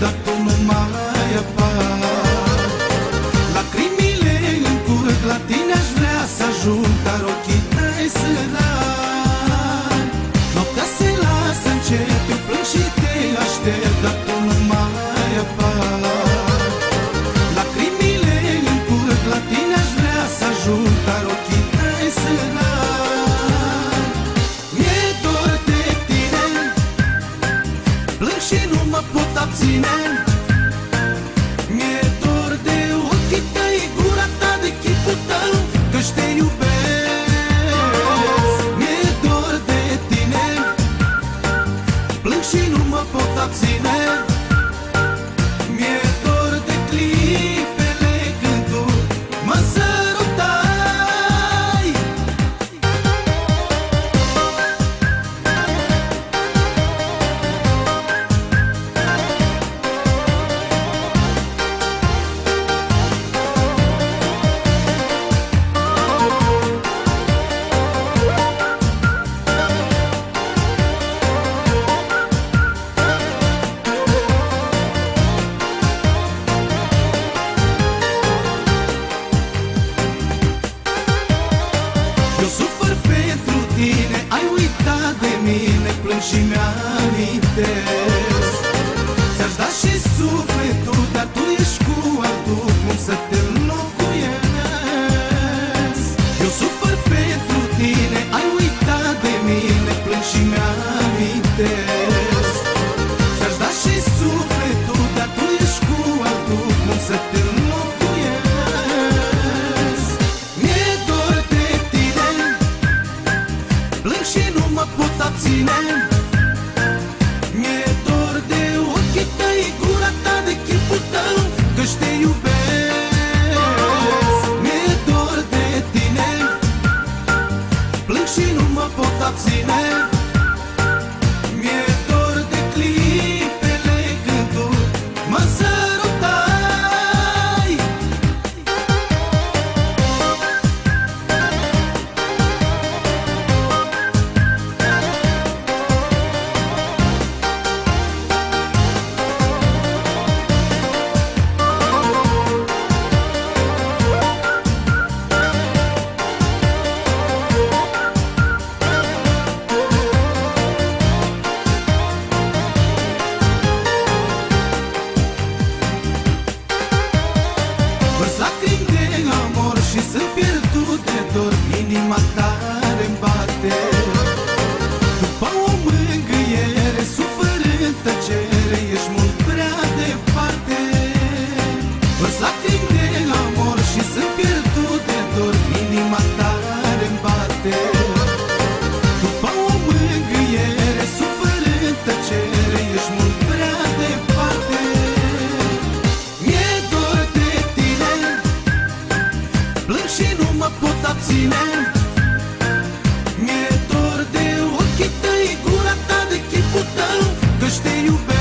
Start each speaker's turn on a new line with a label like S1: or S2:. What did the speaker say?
S1: the mine Mi-e dor de ochii tăi, gura ta, de chipul tău Că te iubesc. să te înlocuiesc. Eu sufăr pentru tine, ai uitat de mine Plâng și mi-amintesc. Ți-aș da și sufletul, dar tu ești cu altul Cum să te înlocuiesc. Mi-e dor de tine Plâng și nu mă pot abține. ما فوق تقسيمات mă pot abține. Mi-e dor de ochii tăi, gura ta, de chipul tău Că te iubesc.